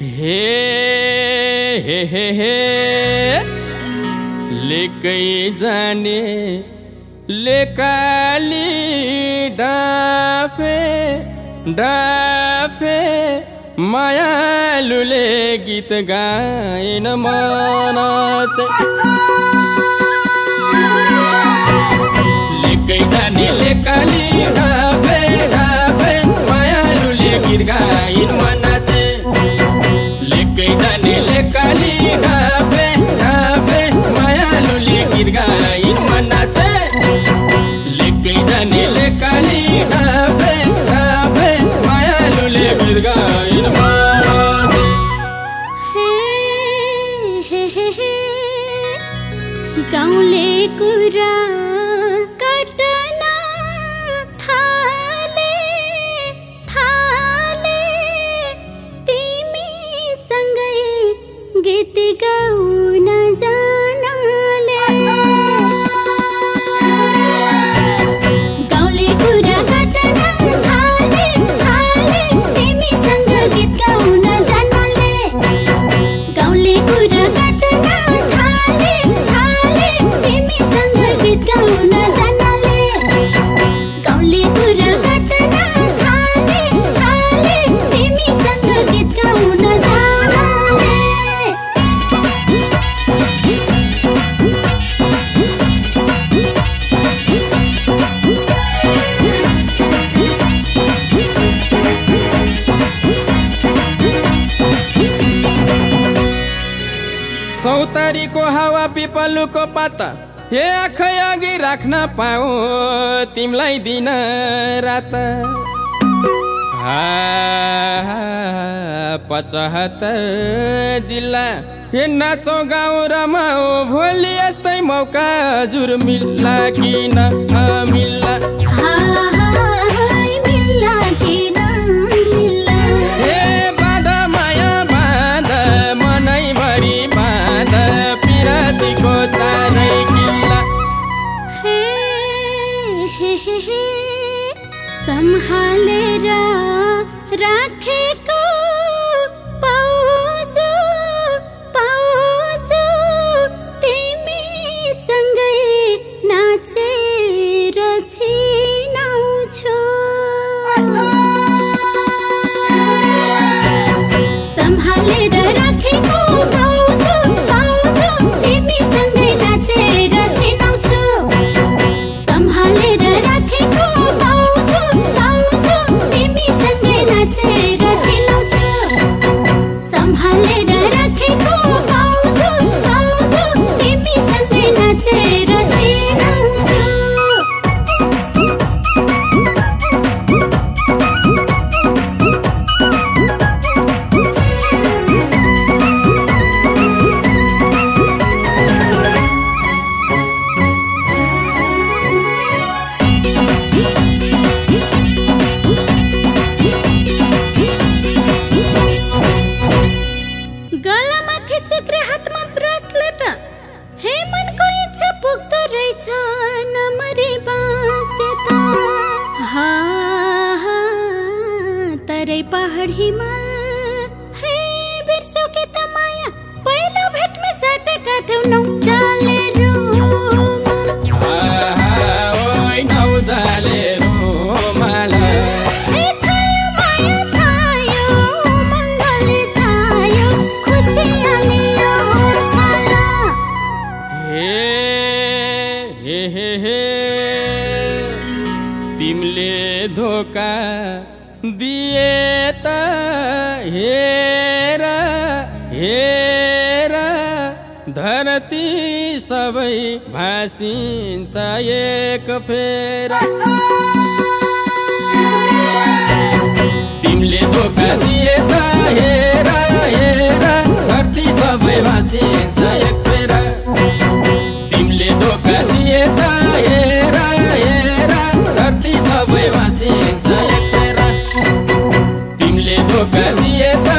हे हे हे हे. लेकै जाने लेकाली डाफे डाफे. मायालुले गीत गाइन मन लेकै जाने लेकाली डाफे डाफे. मायालुले गीत गाइन गाउँले कुरा चौतारीको हावा पिपलुको पाता। हे आखै अघि राख्न पाऊ तिमीलाई दिन रात। पचहत्तर जिल्ला। हे नाचो गाउँ रमाऊ भोलि यस्तै मौका हजुर मिल्ला कि न मिल्ला सम्हालेर राखेको पाउँछु पाउँछु। तिमीसँगै नाचेर छिनाउँछु। तरै पहाड हिमाल हे बिर्स्यौ के त माया पहिलो भेटमा साटेका थियौ नौ जाले रुम ओइ हे हे तिमीले धोका दिए त हेर हेर। धरती सबै भासिन्छ एक फेर। तिमीले धोका धरती सबै भासिन्छ